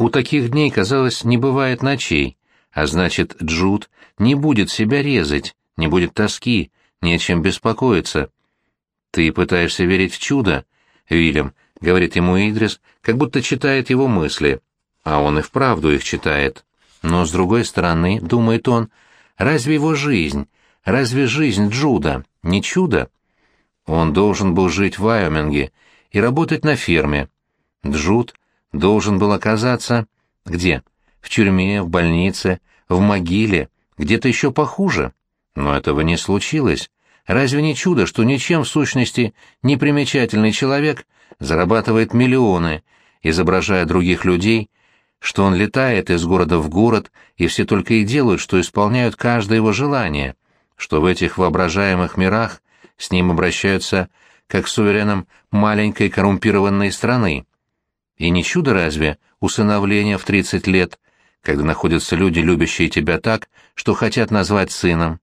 У таких дней, казалось, не бывает ночей, а значит, Джуд не будет себя резать, не будет тоски, не о чем беспокоиться. «Ты пытаешься верить в чудо?» «Вильям», — говорит ему Идрис, как будто читает его мысли. А он и вправду их читает. Но, с другой стороны, думает он, разве его жизнь, разве жизнь Джуда не чудо? Он должен был жить в Вайоминге и работать на ферме. Джуд должен был оказаться... Где? В тюрьме, в больнице, в могиле, где-то еще похуже. Но этого не случилось. Разве не чудо, что ничем в сущности непримечательный человек зарабатывает миллионы, изображая других людей, что он летает из города в город, и все только и делают, что исполняют каждое его желание, что в этих воображаемых мирах с ним обращаются как с сувереном маленькой коррумпированной страны. И не чудо разве усыновление в 30 лет, когда находятся люди, любящие тебя так, что хотят назвать сыном?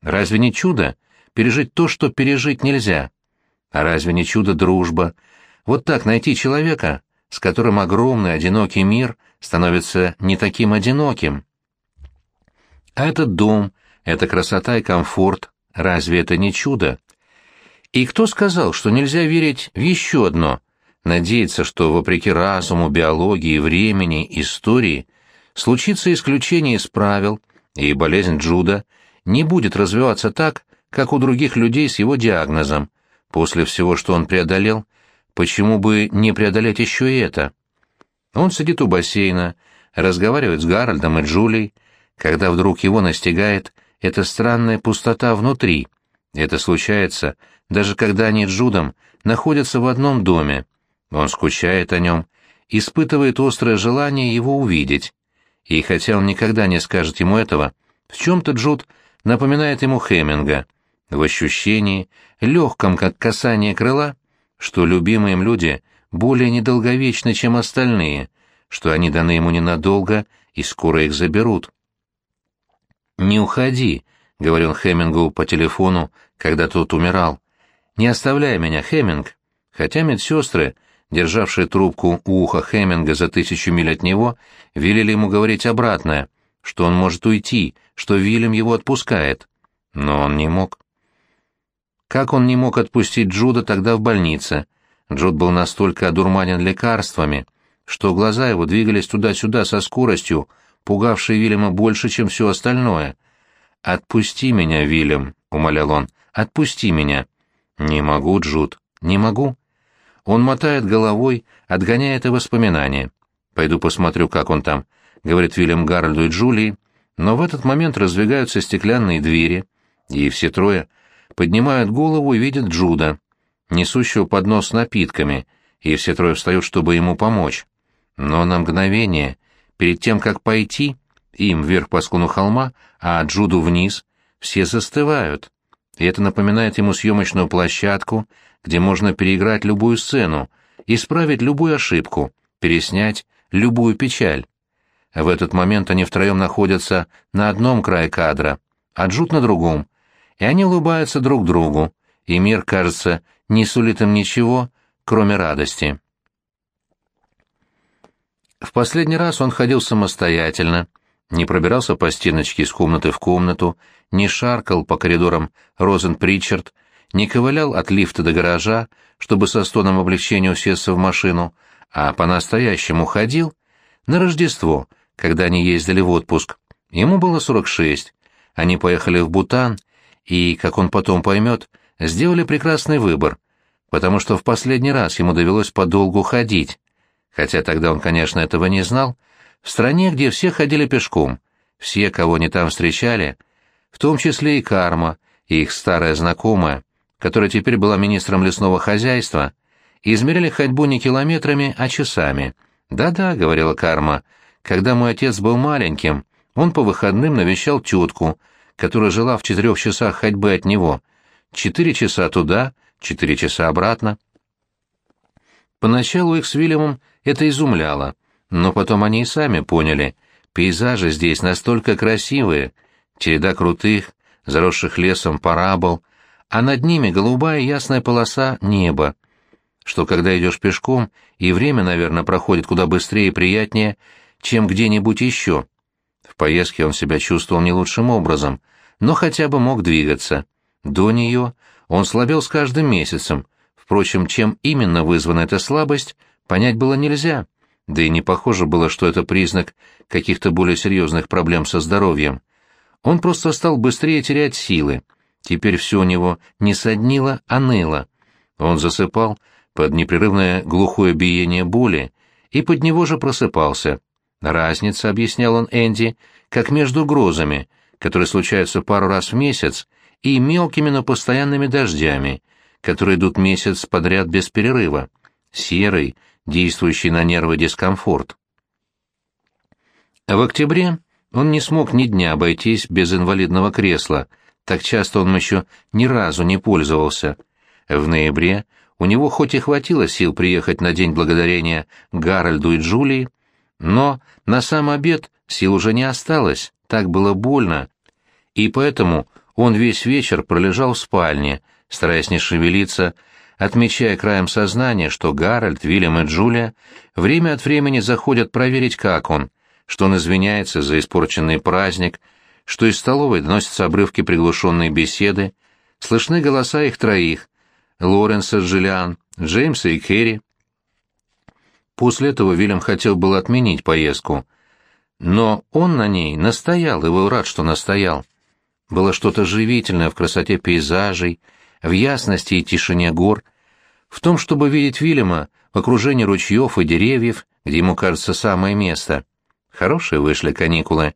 Разве не чудо пережить то, что пережить нельзя? А разве не чудо дружба? Вот так найти человека, с которым огромный одинокий мир становится не таким одиноким. А этот дом, эта красота и комфорт, разве это не чудо? И кто сказал, что нельзя верить в еще одно, надеяться, что, вопреки разуму, биологии, времени, истории, случится исключение из правил, и болезнь Джуда не будет развиваться так, как у других людей с его диагнозом. После всего, что он преодолел, почему бы не преодолеть еще и это? Он сидит у бассейна, разговаривает с Гарольдом и Джулией, когда вдруг его настигает эта странная пустота внутри. Это случается, даже когда они с Джудом находятся в одном доме. Он скучает о нем, испытывает острое желание его увидеть. И хотя он никогда не скажет ему этого, в чем-то Джуд напоминает ему Хеминга, в ощущении, легком, как касание крыла, что любимые им люди более недолговечны, чем остальные, что они даны ему ненадолго и скоро их заберут. «Не уходи», — говорил Хемингу по телефону, когда тот умирал. «Не оставляй меня, Хеминг». Хотя медсестры, державшие трубку у уха Хеминга за тысячу миль от него, велели ему говорить обратное, что он может уйти, что Вильям его отпускает. Но он не мог. Как он не мог отпустить Джуда тогда в больнице? Джуд был настолько одурманен лекарствами, что глаза его двигались туда-сюда со скоростью, пугавшей Вильяма больше, чем все остальное. «Отпусти меня, Вильям», — умолял он, — «отпусти меня». «Не могу, Джуд, не могу». Он мотает головой, отгоняя это воспоминание. «Пойду посмотрю, как он там», — говорит Вильям Гарольду и Джулии, но в этот момент раздвигаются стеклянные двери, и все трое — поднимают голову и видят Джуда, несущего поднос с напитками, и все трое встают, чтобы ему помочь. Но на мгновение, перед тем, как пойти, им вверх по склону холма, а Джуду вниз, все застывают. И это напоминает ему съемочную площадку, где можно переиграть любую сцену, исправить любую ошибку, переснять любую печаль. В этот момент они втроем находятся на одном крае кадра, а Джуд на другом, и они улыбаются друг другу, и мир, кажется, не сулит им ничего, кроме радости. В последний раз он ходил самостоятельно, не пробирался по стеночке из комнаты в комнату, не шаркал по коридорам Розен Причард, не ковылял от лифта до гаража, чтобы со стоном облегчения усесться в машину, а по-настоящему ходил на Рождество, когда они ездили в отпуск. Ему было 46. Они поехали в Бутан и, как он потом поймет, сделали прекрасный выбор, потому что в последний раз ему довелось подолгу ходить, хотя тогда он, конечно, этого не знал, в стране, где все ходили пешком, все, кого они там встречали, в том числе и Карма, и их старая знакомая, которая теперь была министром лесного хозяйства, измеряли ходьбу не километрами, а часами. «Да-да», — говорила Карма, — «когда мой отец был маленьким, он по выходным навещал тетку, которая жила в четырех часах ходьбы от него. Четыре часа туда, четыре часа обратно. Поначалу их с Вильямом это изумляло, но потом они и сами поняли, пейзажи здесь настолько красивые, череда крутых, заросших лесом парабол, а над ними голубая ясная полоса неба. что когда идешь пешком, и время, наверное, проходит куда быстрее и приятнее, чем где-нибудь еще. В поездке он себя чувствовал не лучшим образом, но хотя бы мог двигаться. До нее он слабел с каждым месяцем, впрочем, чем именно вызвана эта слабость, понять было нельзя, да и не похоже было, что это признак каких-то более серьезных проблем со здоровьем. Он просто стал быстрее терять силы, теперь все у него не соднило, а ныло. Он засыпал под непрерывное глухое биение боли и под него же просыпался. Разница, объяснял он Энди, как между грозами, которые случаются пару раз в месяц, и мелкими, но постоянными дождями, которые идут месяц подряд без перерыва. Серый, действующий на нервы дискомфорт. В октябре он не смог ни дня обойтись без инвалидного кресла, так часто он еще ни разу не пользовался. В ноябре у него хоть и хватило сил приехать на День Благодарения Гарольду и Джулии, но на сам обед сил уже не осталось, так было больно, и поэтому он весь вечер пролежал в спальне, стараясь не шевелиться, отмечая краем сознания, что Гарольд, Вильям и Джулия время от времени заходят проверить, как он, что он извиняется за испорченный праздник, что из столовой доносятся обрывки приглушенной беседы, слышны голоса их троих, Лоренса, Джиллиан, Джеймса и Керри. После этого Вильям хотел было отменить поездку, но он на ней настоял и был рад, что настоял. Было что-то живительное в красоте пейзажей, в ясности и тишине гор, в том, чтобы видеть Вильяма в окружении ручьев и деревьев, где ему кажется самое место. Хорошие вышли каникулы.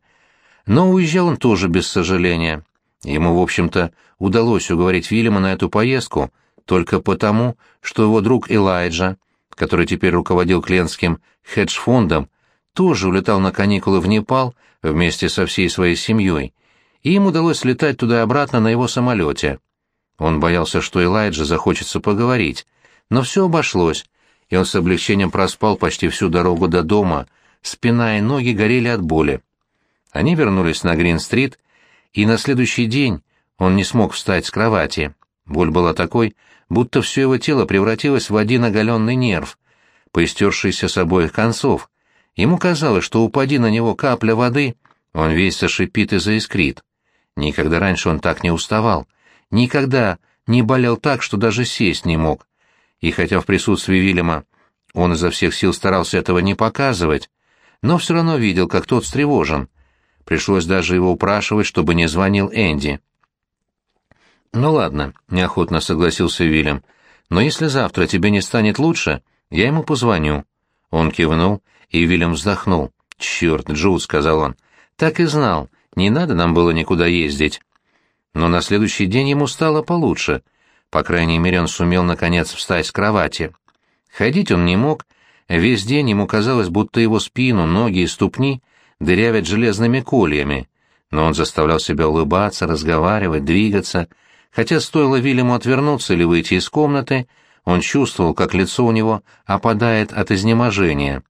Но уезжал он тоже без сожаления. Ему, в общем-то, удалось уговорить Вильяма на эту поездку только потому, что его друг Элайджа, который теперь руководил клиентским хедж-фондом, тоже улетал на каникулы в Непал вместе со всей своей семьей, и им удалось летать туда обратно на его самолете. Он боялся, что Элайджа захочется поговорить, но все обошлось, и он с облегчением проспал почти всю дорогу до дома, спина и ноги горели от боли. Они вернулись на Грин-стрит, и на следующий день он не смог встать с кровати. Боль была такой, будто все его тело превратилось в один оголенный нерв, поистершийся с обоих концов. Ему казалось, что упади на него капля воды, он весь зашипит и заискрит. Никогда раньше он так не уставал, никогда не болел так, что даже сесть не мог. И хотя в присутствии Вильяма он изо всех сил старался этого не показывать, но все равно видел, как тот встревожен. Пришлось даже его упрашивать, чтобы не звонил Энди. «Ну ладно», — неохотно согласился Вильям. «Но если завтра тебе не станет лучше, я ему позвоню». Он кивнул, и Вильям вздохнул. «Черт, Джуд», — сказал он, — «так и знал, не надо нам было никуда ездить». Но на следующий день ему стало получше. По крайней мере, он сумел, наконец, встать с кровати. Ходить он не мог, весь день ему казалось, будто его спину, ноги и ступни дырявят железными кольями, но он заставлял себя улыбаться, разговаривать, двигаться — Хотя стоило Вильяму отвернуться или выйти из комнаты, он чувствовал, как лицо у него опадает от изнеможения.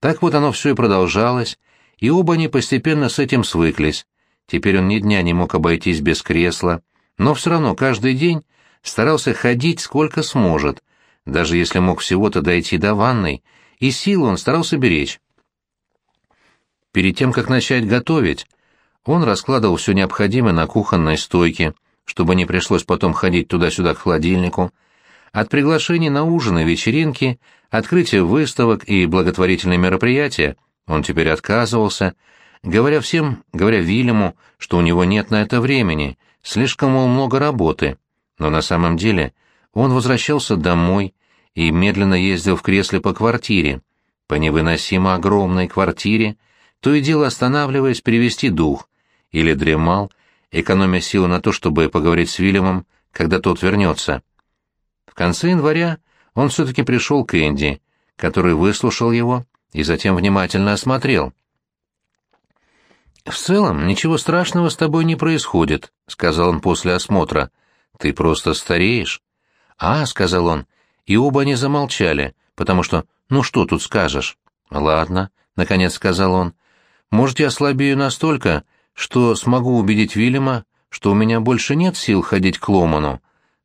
Так вот оно все и продолжалось, и оба они постепенно с этим свыклись. Теперь он ни дня не мог обойтись без кресла, но все равно каждый день старался ходить сколько сможет, даже если мог всего-то дойти до ванной, и силу он старался беречь. Перед тем, как начать готовить, он раскладывал все необходимое на кухонной стойке — чтобы не пришлось потом ходить туда-сюда к холодильнику, от приглашений на ужины, вечеринки, открытия выставок и благотворительные мероприятия он теперь отказывался, говоря всем, говоря Вильяму, что у него нет на это времени, слишком, мол, много работы. Но на самом деле он возвращался домой и медленно ездил в кресле по квартире, по невыносимо огромной квартире, то и дело останавливаясь перевести дух, или дремал, экономя силы на то, чтобы поговорить с Вильямом, когда тот вернется. В конце января он все-таки пришел к Энди, который выслушал его и затем внимательно осмотрел. «В целом, ничего страшного с тобой не происходит», — сказал он после осмотра. «Ты просто стареешь». «А», — сказал он, и оба они замолчали, потому что «ну что тут скажешь?» «Ладно», — наконец сказал он, — «может, я слабею настолько, что смогу убедить Вильяма, что у меня больше нет сил ходить к Ломану,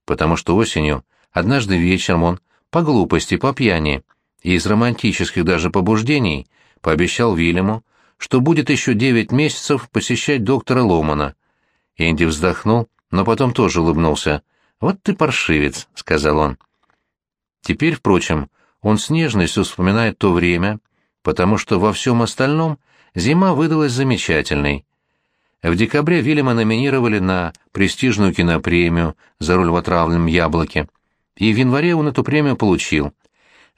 потому что осенью, однажды вечером он по глупости, по пьяни, и из романтических даже побуждений пообещал Вильяму, что будет еще девять месяцев посещать доктора Ломана. Энди вздохнул, но потом тоже улыбнулся. «Вот ты паршивец», — сказал он. Теперь, впрочем, он с нежностью вспоминает то время, потому что во всем остальном зима выдалась замечательной. В декабре Вильяма номинировали на престижную кинопремию за роль в «Отравленном яблоке», и в январе он эту премию получил.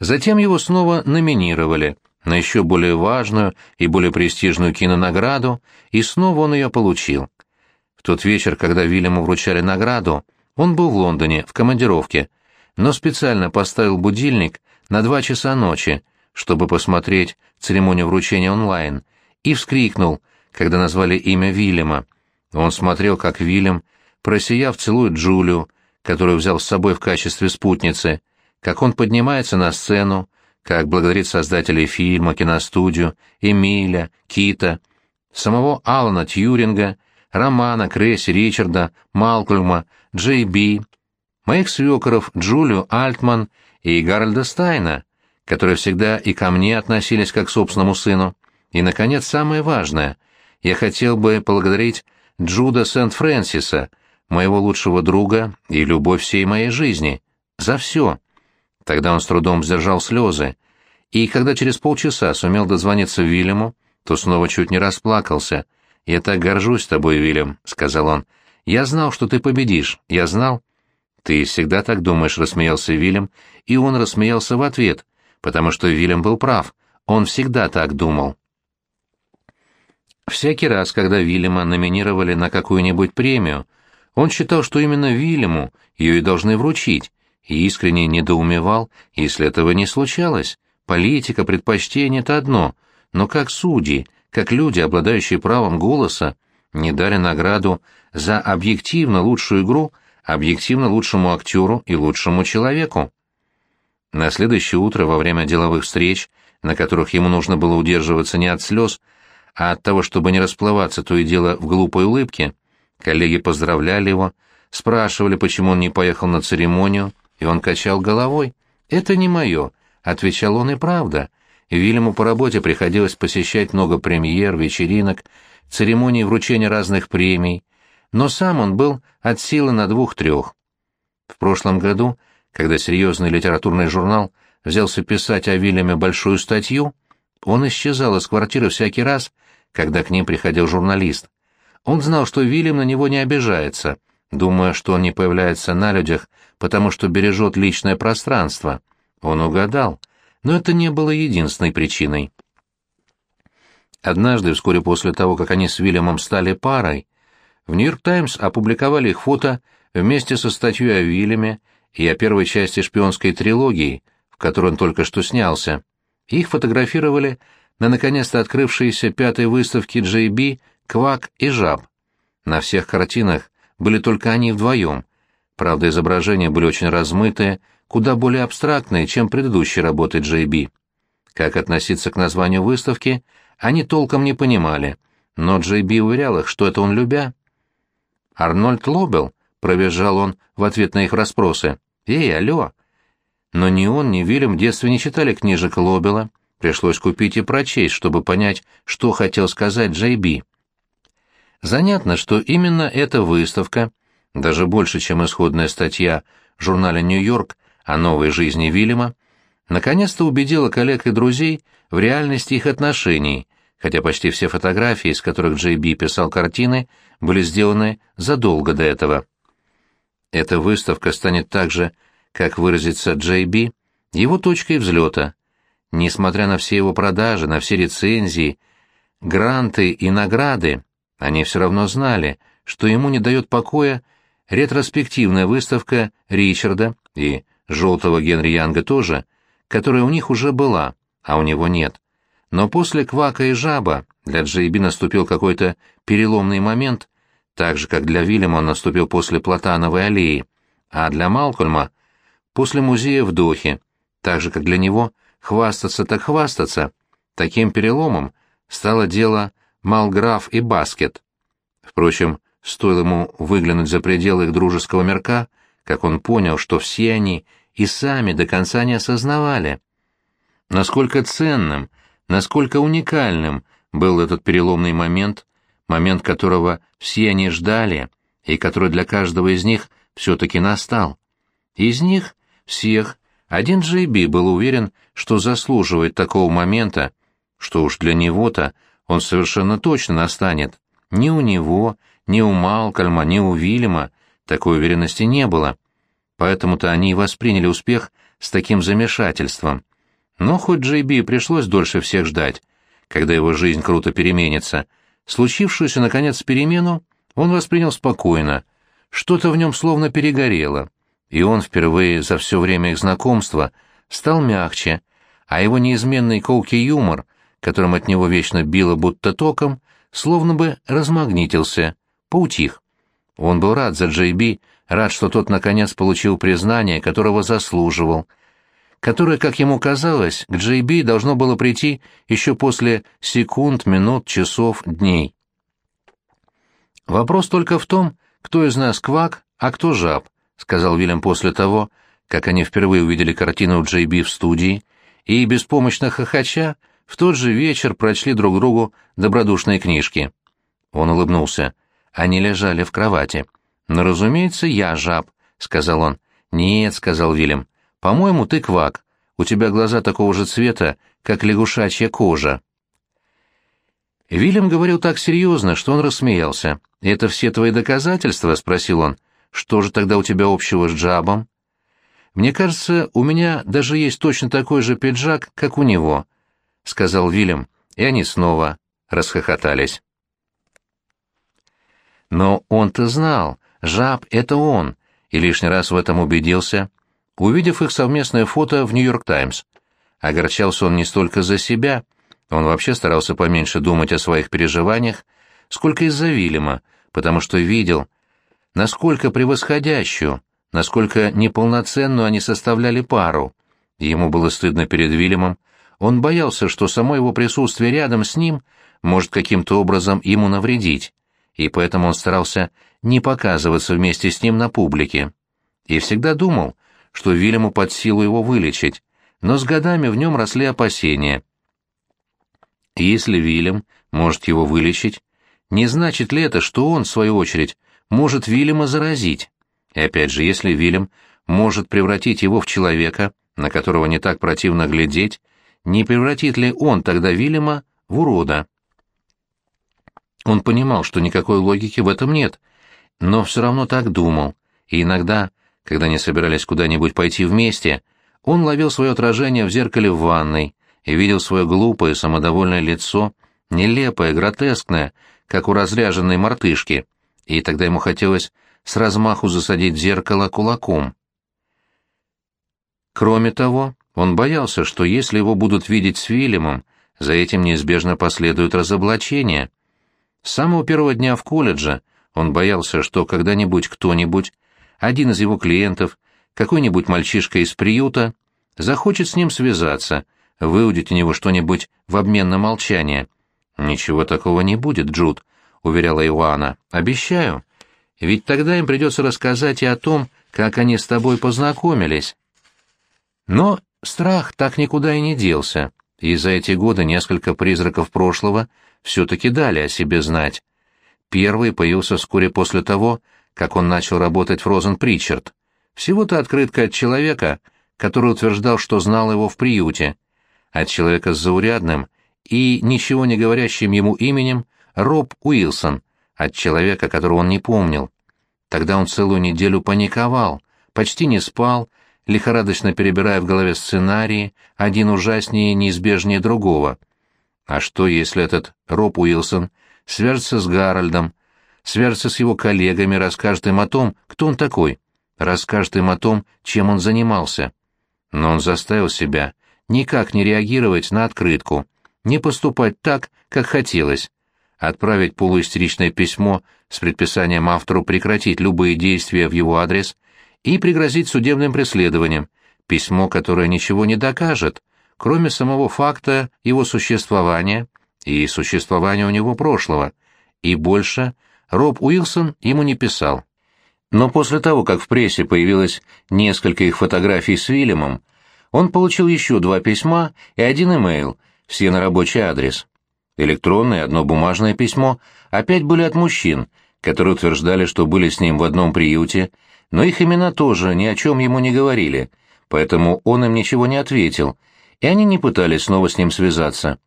Затем его снова номинировали на еще более важную и более престижную кинонаграду, и снова он ее получил. В тот вечер, когда Вильяму вручали награду, он был в Лондоне, в командировке, но специально поставил будильник на два часа ночи, чтобы посмотреть церемонию вручения онлайн, и вскрикнул, когда назвали имя Вильяма. Он смотрел, как Вильям, просияв, целует Джулию, которую взял с собой в качестве спутницы, как он поднимается на сцену, как благодарит создателей фильма, киностудию, Эмиля, Кита, самого Алана Тьюринга, Романа, Кресси, Ричарда, Малкольма, Джей Би, моих свекоров Джулию Альтман и Гарольда Стайна, которые всегда и ко мне относились как к собственному сыну. И, наконец, самое важное, я хотел бы поблагодарить Джуда Сент-Фрэнсиса, моего лучшего друга и любовь всей моей жизни, за все. Тогда он с трудом сдержал слезы, и когда через полчаса сумел дозвониться Вильяму, то снова чуть не расплакался. «Я так горжусь тобой, Вильям», — сказал он. «Я знал, что ты победишь, я знал». «Ты всегда так думаешь», — рассмеялся Вильям, и он рассмеялся в ответ, потому что Вильям был прав, он всегда так думал. Всякий раз, когда Вильяма номинировали на какую-нибудь премию, он считал, что именно Вильяму ее и должны вручить, и искренне недоумевал, если этого не случалось. Политика, предпочтение — это одно, но как судьи, как люди, обладающие правом голоса, не дали награду за объективно лучшую игру объективно лучшему актеру и лучшему человеку. На следующее утро во время деловых встреч, на которых ему нужно было удерживаться не от слез, а от того, чтобы не расплываться то и дело в глупой улыбке, коллеги поздравляли его, спрашивали, почему он не поехал на церемонию, и он качал головой. «Это не мое», — отвечал он и правда. Вильяму по работе приходилось посещать много премьер, вечеринок, церемоний вручения разных премий, но сам он был от силы на двух-трех. В прошлом году, когда серьезный литературный журнал взялся писать о Вильяме большую статью, он исчезал из квартиры всякий раз, когда к ним приходил журналист. Он знал, что Вильям на него не обижается, думая, что он не появляется на людях, потому что бережет личное пространство. Он угадал, но это не было единственной причиной. Однажды, вскоре после того, как они с Вильямом стали парой, в «Нью-Йорк Таймс» опубликовали их фото вместе со статьей о Вильяме и о первой части шпионской трилогии, в которой он только что снялся. Их фотографировали на наконец-то открывшейся пятой выставке Джей Би «Квак и жаб». На всех картинах были только они вдвоем. Правда, изображения были очень размытые, куда более абстрактные, чем предыдущие работы Джей Би. Как относиться к названию выставки, они толком не понимали, но Джей Би уверял их, что это он любя. «Арнольд Лобел?» — пробежал он в ответ на их расспросы. «Эй, алло!» Но ни он, ни Вильям в детстве не читали книжек Лобела. Пришлось купить и прочесть, чтобы понять, что хотел сказать Джей Би. Занятно, что именно эта выставка, даже больше, чем исходная статья в журнале «Нью-Йорк» о новой жизни Вильяма, наконец-то убедила коллег и друзей в реальности их отношений, хотя почти все фотографии, из которых Джей Би писал картины, были сделаны задолго до этого. Эта выставка станет также, как выразится Джей Би, его точкой взлета. Несмотря на все его продажи, на все рецензии, гранты и награды, они все равно знали, что ему не дает покоя ретроспективная выставка Ричарда и «Желтого Генри Янга» тоже, которая у них уже была, а у него нет. Но после «Квака и жаба» для Джейби наступил какой-то переломный момент, так же, как для Вильяма он наступил после Платановой аллеи, а для Малкольма — после музея в Дохе, так же, как для него хвастаться так хвастаться, таким переломом стало дело Малграф и Баскет. Впрочем, стоило ему выглянуть за пределы их дружеского мирка, как он понял, что все они и сами до конца не осознавали. Насколько ценным, насколько уникальным был этот переломный момент, момент которого все они ждали и который для каждого из них все-таки настал. Из них, всех, один Джейби был уверен, что заслуживает такого момента, что уж для него-то он совершенно точно настанет. Ни у него, ни у Малкольма, ни у Вильяма такой уверенности не было. Поэтому-то они и восприняли успех с таким замешательством. Но хоть Джейби пришлось дольше всех ждать, когда его жизнь круто переменится, случившуюся, наконец, перемену он воспринял спокойно. Что-то в нем словно перегорело, и он впервые за все время их знакомства стал мягче, а его неизменный колкий юмор, которым от него вечно било будто током, словно бы размагнитился, поутих. Он был рад за Джейби, рад, что тот наконец получил признание, которого заслуживал, которое, как ему казалось, к Джейби должно было прийти еще после секунд, минут, часов, дней. «Вопрос только в том, кто из нас квак, а кто жаб», — сказал Вильям после того, как они впервые увидели картину Джейби в студии, и, беспомощно хохоча, в тот же вечер прочли друг другу добродушные книжки. Он улыбнулся. Они лежали в кровати. «Но, разумеется, я жаб», — сказал он. «Нет», — сказал Вильям. «По-моему, ты квак. У тебя глаза такого же цвета, как лягушачья кожа». Вильям говорил так серьезно, что он рассмеялся. «Это все твои доказательства?» — спросил он. «Что же тогда у тебя общего с Джабом?» «Мне кажется, у меня даже есть точно такой же пиджак, как у него», — сказал Вильям, и они снова расхохотались. Но он-то знал, жаб — это он, и лишний раз в этом убедился, увидев их совместное фото в «Нью-Йорк Таймс». Огорчался он не столько за себя, он вообще старался поменьше думать о своих переживаниях, сколько из-за Вильяма, потому что видел, насколько превосходящую, насколько неполноценную они составляли пару. Ему было стыдно перед Вильямом, он боялся, что само его присутствие рядом с ним может каким-то образом ему навредить, и поэтому он старался не показываться вместе с ним на публике. И всегда думал, что Вильяму под силу его вылечить, но с годами в нем росли опасения. Если Вильям может его вылечить, не значит ли это, что он, в свою очередь, может Вильяма заразить? И опять же, если Вильям может превратить его в человека, на которого не так противно глядеть, не превратит ли он тогда Вильяма в урода? Он понимал, что никакой логики в этом нет, но все равно так думал, и иногда, когда они собирались куда-нибудь пойти вместе, он ловил свое отражение в зеркале в ванной и видел свое глупое самодовольное лицо, нелепое, гротескное, как у разряженной мартышки, и тогда ему хотелось с размаху засадить зеркало кулаком. Кроме того, он боялся, что если его будут видеть с Вильямом, за этим неизбежно последует разоблачение. С самого первого дня в колледже он боялся, что когда-нибудь кто-нибудь, один из его клиентов, какой-нибудь мальчишка из приюта, захочет с ним связаться, выудить у него что-нибудь в обмен на молчание. «Ничего такого не будет, Джуд», — уверяла Иоанна. «Обещаю. Ведь тогда им придется рассказать и о том, как они с тобой познакомились». Но Страх так никуда и не делся, и за эти годы несколько призраков прошлого все-таки дали о себе знать. Первый появился вскоре после того, как он начал работать в Розен Причард. Всего-то открытка от человека, который утверждал, что знал его в приюте, от человека с заурядным и ничего не говорящим ему именем Роб Уилсон, от человека, которого он не помнил. Тогда он целую неделю паниковал, почти не спал, лихорадочно перебирая в голове сценарии, один ужаснее и неизбежнее другого. А что, если этот Роб Уилсон свяжется с Гарольдом, свяжется с его коллегами, расскажет им о том, кто он такой, расскажет им о том, чем он занимался? Но он заставил себя никак не реагировать на открытку, не поступать так, как хотелось, отправить полуистеричное письмо с предписанием автору прекратить любые действия в его адрес и пригрозить судебным преследованием, письмо, которое ничего не докажет, кроме самого факта его существования и существования у него прошлого, и больше Роб Уилсон ему не писал. Но после того, как в прессе появилось несколько их фотографий с Вильямом, он получил еще два письма и один имейл, все на рабочий адрес. Электронное одно бумажное письмо опять были от мужчин, которые утверждали, что были с ним в одном приюте, но их имена тоже ни о чем ему не говорили, поэтому он им ничего не ответил, и они не пытались снова с ним связаться.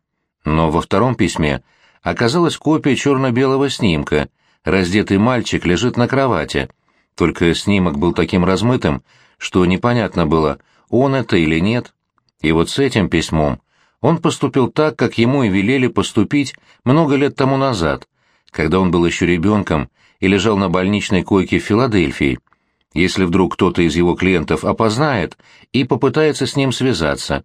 Но во втором письме оказалась копия черно-белого снимка, раздетый мальчик лежит на кровати, только снимок был таким размытым, что непонятно было, он это или нет. И вот с этим письмом он поступил так, как ему и велели поступить много лет тому назад, когда он был еще ребенком и лежал на больничной койке в Филадельфии, если вдруг кто-то из его клиентов опознает и попытается с ним связаться.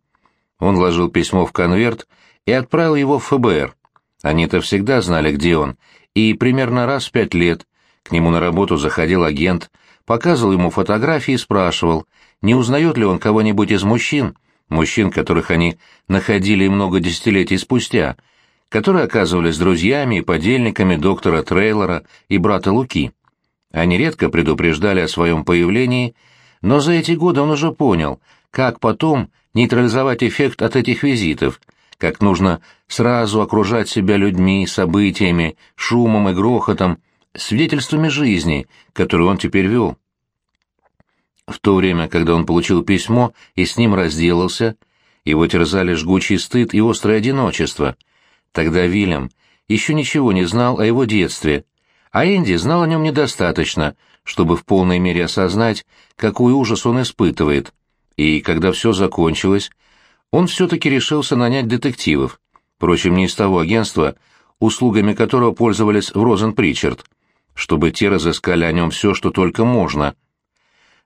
Он вложил письмо в конверт и отправил его в ФБР. Они-то всегда знали, где он, и примерно раз в пять лет к нему на работу заходил агент, показывал ему фотографии и спрашивал, не узнает ли он кого-нибудь из мужчин, мужчин, которых они находили много десятилетий спустя, которые оказывались друзьями и подельниками доктора Трейлора и брата Луки. Они редко предупреждали о своем появлении, но за эти годы он уже понял, как потом нейтрализовать эффект от этих визитов, как нужно сразу окружать себя людьми, событиями, шумом и грохотом, свидетельствами жизни, которую он теперь вел. В то время, когда он получил письмо и с ним разделался, его терзали жгучий стыд и острое одиночество. Тогда Вильям еще ничего не знал о его детстве, а Энди знал о нем недостаточно, чтобы в полной мере осознать, какой ужас он испытывает. И когда все закончилось, он все-таки решился нанять детективов, впрочем, не из того агентства, услугами которого пользовались в Розенпричард, чтобы те разыскали о нем все, что только можно —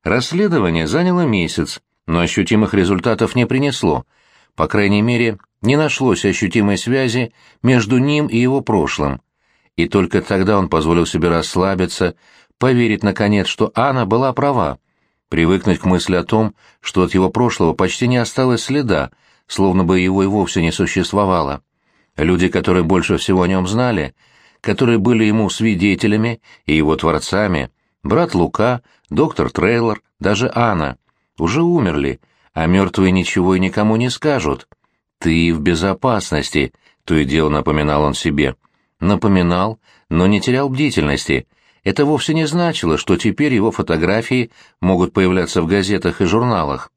Расследование заняло месяц, но ощутимых результатов не принесло. По крайней мере, не нашлось ощутимой связи между ним и его прошлым. И только тогда он позволил себе расслабиться, поверить, наконец, что Анна была права, привыкнуть к мысли о том, что от его прошлого почти не осталось следа, словно бы его и вовсе не существовало. Люди, которые больше всего о нем знали, которые были ему свидетелями и его творцами, Брат Лука, доктор Трейлор, даже Анна уже умерли, а мертвые ничего и никому не скажут. «Ты в безопасности», — то и дело напоминал он себе. Напоминал, но не терял бдительности. Это вовсе не значило, что теперь его фотографии могут появляться в газетах и журналах.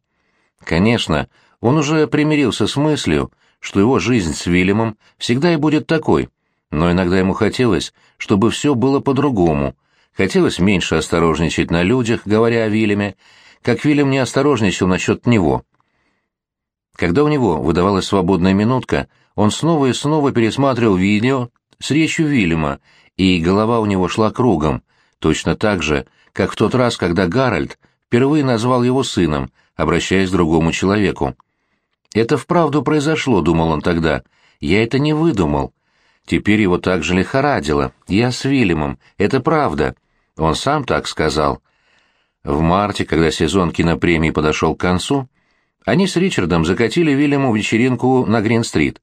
Конечно, он уже примирился с мыслью, что его жизнь с Вильямом всегда и будет такой, но иногда ему хотелось, чтобы все было по-другому — Хотелось меньше осторожничать на людях, говоря о Вильяме, как Вильям не осторожничал насчет него. Когда у него выдавалась свободная минутка, он снова и снова пересматривал видео с речью Вильяма, и голова у него шла кругом, точно так же, как в тот раз, когда Гарольд впервые назвал его сыном, обращаясь к другому человеку. «Это вправду произошло», — думал он тогда. «Я это не выдумал. Теперь его так же лихорадило. Я с Вильямом. Это правда. Он сам так сказал. В марте, когда сезон кинопремий подошел к концу, они с Ричардом закатили Вильяму вечеринку на Грин-стрит.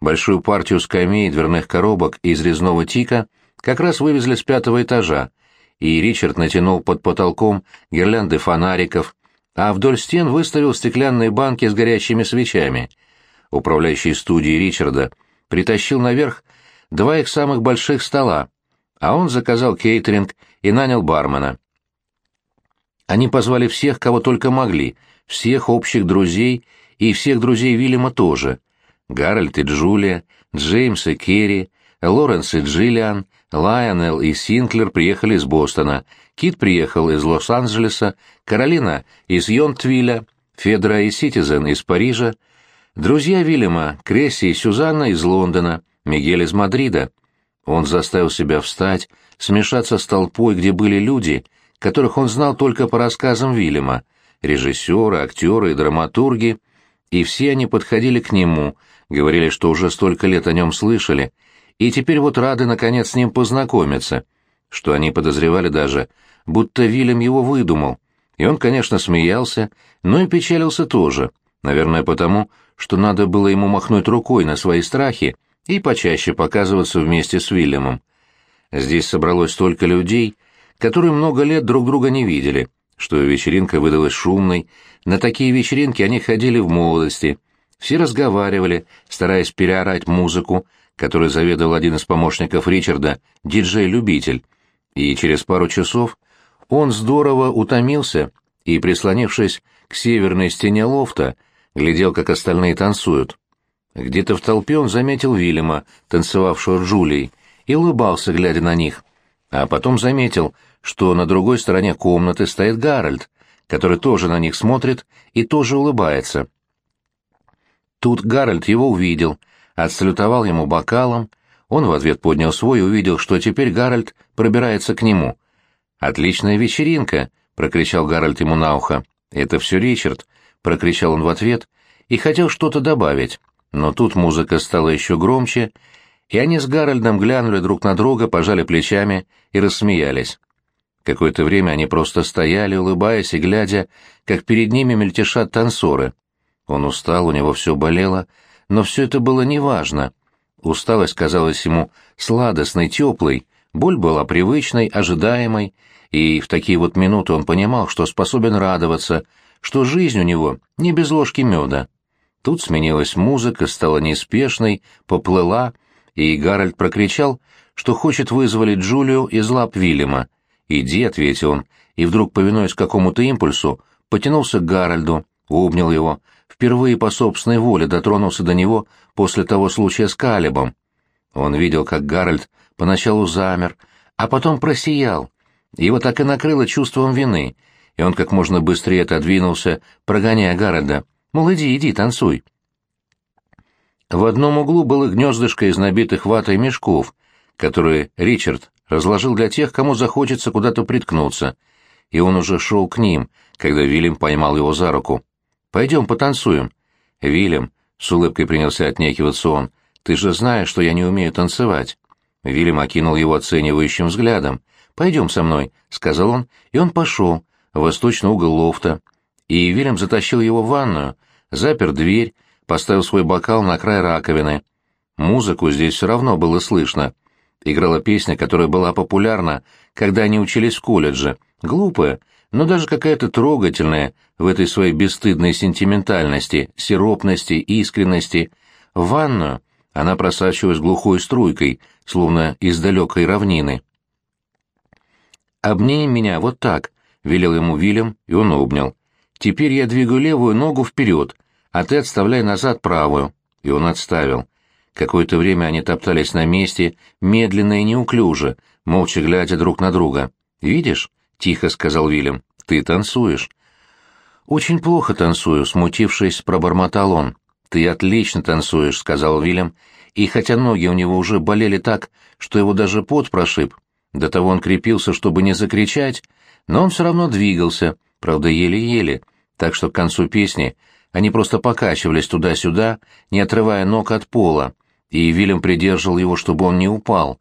Большую партию скамей и дверных коробок из резного тика как раз вывезли с пятого этажа, и Ричард натянул под потолком гирлянды фонариков, а вдоль стен выставил стеклянные банки с горящими свечами. Управляющий студией Ричарда притащил наверх два их самых больших стола, а он заказал кейтеринг и нанял бармена. Они позвали всех, кого только могли, всех общих друзей и всех друзей Вильяма тоже. Гарольд и Джулия, Джеймс и Керри, Лоренс и Джиллиан, Лайонел и Синклер приехали из Бостона, Кит приехал из Лос-Анджелеса, Каролина из Йонтвилля, Федра и Ситизен из Парижа, друзья Вильяма, Кресси и Сюзанна из Лондона, Мигель из Мадрида. Он заставил себя встать, смешаться с толпой, где были люди, которых он знал только по рассказам Вильяма, режиссеры, актеры и драматурги, и все они подходили к нему, говорили, что уже столько лет о нем слышали, и теперь вот рады, наконец, с ним познакомиться, что они подозревали даже, будто Вильям его выдумал, и он, конечно, смеялся, но и печалился тоже, наверное, потому, что надо было ему махнуть рукой на свои страхи и почаще показываться вместе с Вильямом. Здесь собралось столько людей, которые много лет друг друга не видели, что вечеринка выдалась шумной, на такие вечеринки они ходили в молодости, все разговаривали, стараясь переорать музыку, которой заведовал один из помощников Ричарда, диджей-любитель, и через пару часов он здорово утомился и, прислонившись к северной стене лофта, глядел, как остальные танцуют. Где-то в толпе он заметил Виллема, танцевавшего с Джулией, и улыбался, глядя на них. А потом заметил, что на другой стороне комнаты стоит Гарольд, который тоже на них смотрит и тоже улыбается. Тут Гарольд его увидел, отсалютовал ему бокалом, он в ответ поднял свой и увидел, что теперь Гарольд пробирается к нему. «Отличная вечеринка!» — прокричал Гарольд ему на ухо. «Это все Ричард!» — прокричал он в ответ и хотел что-то добавить. Но тут музыка стала еще громче, и они с Гарольдом глянули друг на друга, пожали плечами и рассмеялись. Какое-то время они просто стояли, улыбаясь и глядя, как перед ними мельтешат танцоры. Он устал, у него все болело, но все это было неважно. Усталость казалась ему сладостной, теплой, боль была привычной, ожидаемой, и в такие вот минуты он понимал, что способен радоваться, что жизнь у него не без ложки меда. Тут сменилась музыка, стала неспешной, поплыла, и Гарольд прокричал, что хочет вызволить Джулию из лап Вильяма. «Иди», — ответил он, и вдруг, повинуясь какому-то импульсу, потянулся к Гарольду, обнял его, впервые по собственной воле дотронулся до него после того случая с Калибом. Он видел, как Гарольд поначалу замер, а потом просиял. Его так и накрыло чувством вины, и он как можно быстрее отодвинулся, прогоняя Гарольда. Мол, иди, иди, танцуй. В одном углу было гнездышко из набитых ватой мешков, которые Ричард разложил для тех, кому захочется куда-то приткнуться, и он уже шел к ним, когда Вильям поймал его за руку. «Пойдем потанцуем». «Вильям», — с улыбкой принялся отнекиваться он, — «ты же знаешь, что я не умею танцевать». Вильям окинул его оценивающим взглядом. «Пойдем со мной», — сказал он, и он пошел в восточный угол лофта, и Вильям затащил его в ванную, запер дверь, поставил свой бокал на край раковины. Музыку здесь все равно было слышно. Играла песня, которая была популярна, когда они учились в колледже. Глупая, но даже какая-то трогательная в этой своей бесстыдной сентиментальности, сиропности, искренности. В ванную она просачивалась глухой струйкой, словно из далекой равнины. «Обними меня вот так», — велел ему Вильям, и он обнял. Теперь я двигаю левую ногу вперед, а ты отставляй назад правую. И он отставил. Какое-то время они топтались на месте, медленно и неуклюже, молча глядя друг на друга. «Видишь?» — тихо сказал Вильям. «Ты танцуешь». «Очень плохо танцую», — смутившись, пробормотал он. «Ты отлично танцуешь», — сказал Вильям, и хотя ноги у него уже болели так, что его даже пот прошиб, до того он крепился, чтобы не закричать, но он все равно двигался, правда, еле-еле, так что к концу песни они просто покачивались туда-сюда, не отрывая ног от пола, и Вильям придерживал его, чтобы он не упал.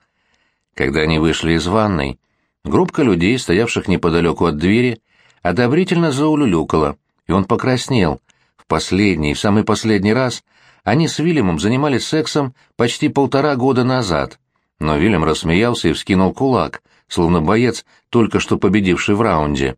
Когда они вышли из ванной, группка людей, стоявших неподалеку от двери, одобрительно заулюлюкала, и он покраснел. В последний, в самый последний раз они с Вильямом занимались сексом почти полтора года назад. Но Вильям рассмеялся и вскинул кулак, словно боец, только что победивший в раунде.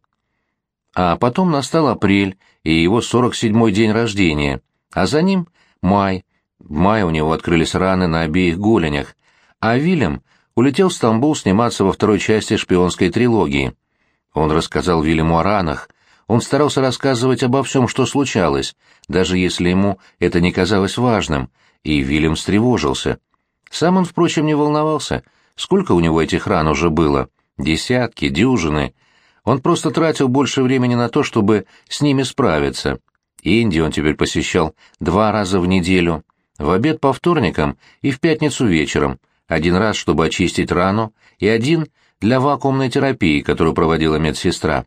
А потом настал апрель и его 47-й день рождения, а за ним май. В мае у него открылись раны на обеих голенях, а Вильям улетел в Стамбул сниматься во второй части шпионской трилогии. Он рассказал Вильяму о ранах, он старался рассказывать обо всем, что случалось, даже если ему это не казалось важным, и Вильям встревожился. Сам он, впрочем, не волновался. Сколько у него этих ран уже было? Десятки, дюжины. Он просто тратил больше времени на то, чтобы с ними справиться. Индию он теперь посещал два раза в неделю, в обед по вторникам и в пятницу вечером, один раз, чтобы очистить рану, и один для вакуумной терапии, которую проводила медсестра.